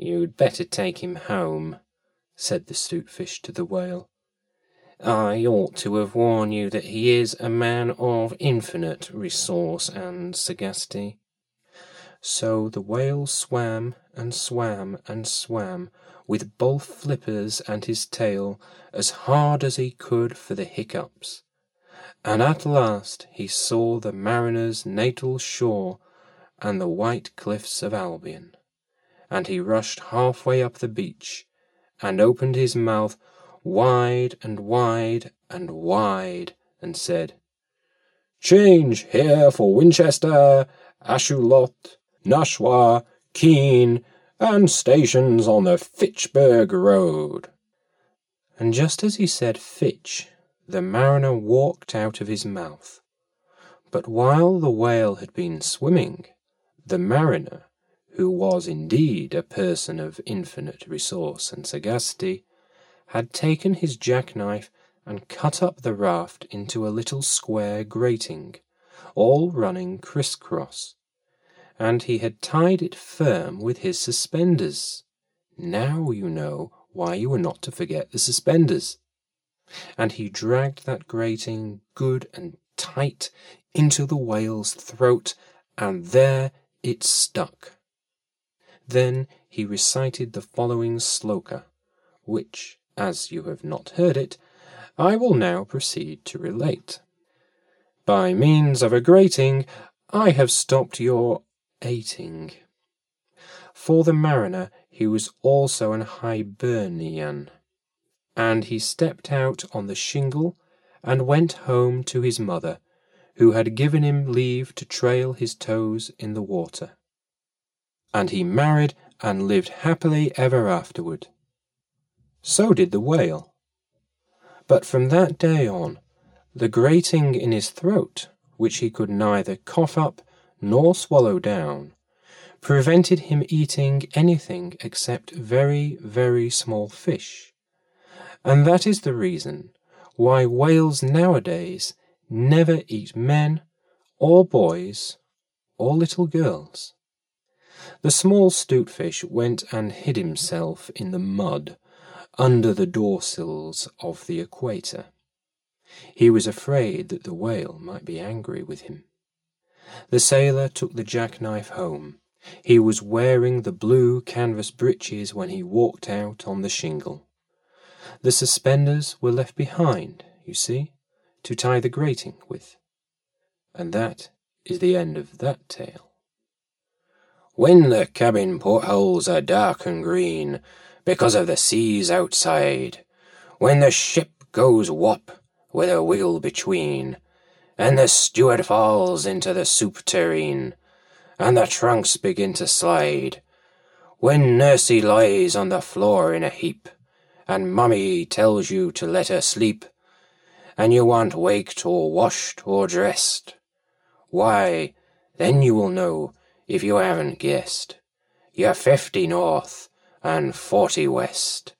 You'd better take him home, said the Stoutfish to the Whale. I ought to have warned you that he is a man of infinite resource and sagacity. So the Whale swam and swam and swam, with both flippers and his tail, as hard as he could for the hiccups. And at last he saw the mariner's natal shore and the white cliffs of Albion and he rushed halfway up the beach, and opened his mouth wide and wide and wide, and said, Change here for Winchester, Ashuelot, Nashua, Keene, and stations on the Fitchburg Road. And just as he said Fitch, the mariner walked out of his mouth. But while the whale had been swimming, the mariner who was indeed a person of infinite resource and sagacity, had taken his jackknife and cut up the raft into a little square grating, all running criss-cross, and he had tied it firm with his suspenders. Now you know why you were not to forget the suspenders. And he dragged that grating good and tight into the whale's throat, and there it stuck. Then he recited the following sloka, which, as you have not heard it, I will now proceed to relate. By means of a grating, I have stopped your ating. For the mariner, he was also an Hibernian, and he stepped out on the shingle and went home to his mother, who had given him leave to trail his toes in the water and he married and lived happily ever afterward. So did the whale. But from that day on, the grating in his throat, which he could neither cough up nor swallow down, prevented him eating anything except very, very small fish. And that is the reason why whales nowadays never eat men, or boys, or little girls. The small stoutfish went and hid himself in the mud under the doorsills of the equator. He was afraid that the whale might be angry with him. The sailor took the jackknife home. He was wearing the blue canvas breeches when he walked out on the shingle. The suspenders were left behind, you see, to tie the grating with. And that is the end of that tale. When the cabin portholes are dark and green because of the seas outside, when the ship goes wop with a wheel between, and the steward falls into the soup tureen, and the trunks begin to slide, when Nursey lies on the floor in a heap, and Mummy tells you to let her sleep, and you aren't waked or washed or dressed, why, then you will know if you haven't guessed. You're fifty north and forty west.